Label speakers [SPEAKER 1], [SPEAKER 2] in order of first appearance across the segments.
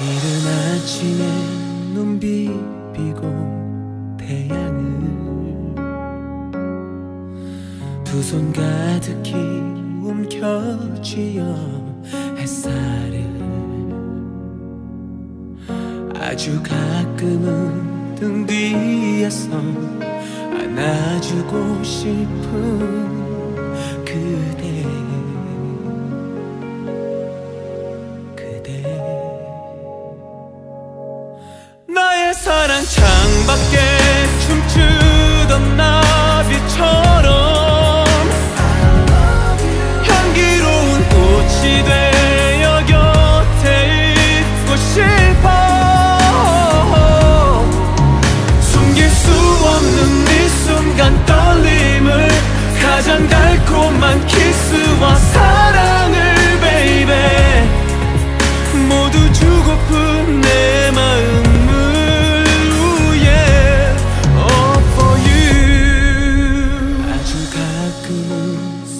[SPEAKER 1] 이른 아침에 눈 비비고 태양을 두 손 가득히 움켜쥐어 햇살을 아주 가끔은 등 뒤에서 안아주고 싶은 그대 나의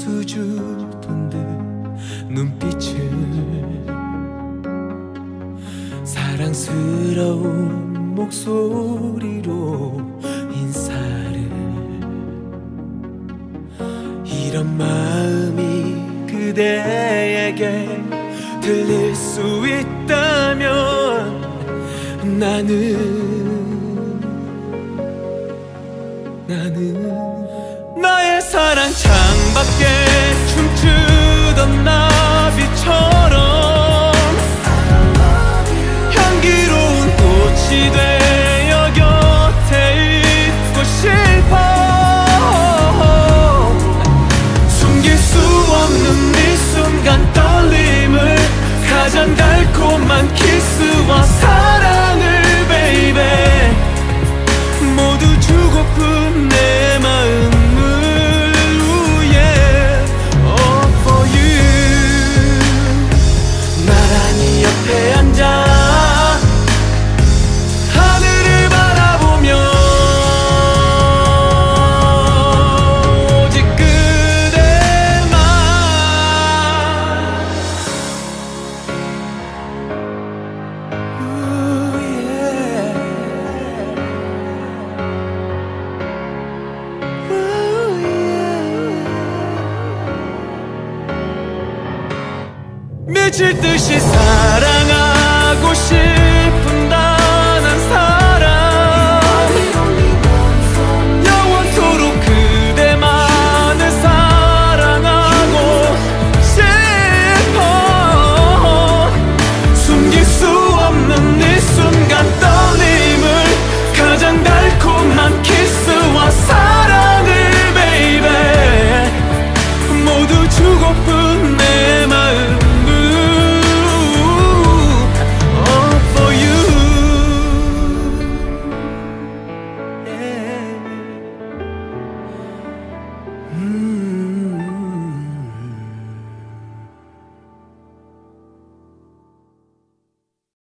[SPEAKER 1] 수줍은 듯 눈빛을 사랑스러운 목소리로 인사를 이런 마음이 그대에게 들릴 수 있다면 나는 나는 나의 사랑 창 밖에 춤추던 나비처럼 향기로운 꽃이 되어 곁에 있고 싶어. 숨길 수 없는 이 순간 떨림을 가장 달콤한 키스와 미칠 듯이 사랑하고 싶은 단 한 사람. 영원토록 그대만을 사랑하고 싶어. 숨길 수 없는 이 순간 떠님을 가장 달콤한 키스와 사랑을 baby 모두 주고픈 내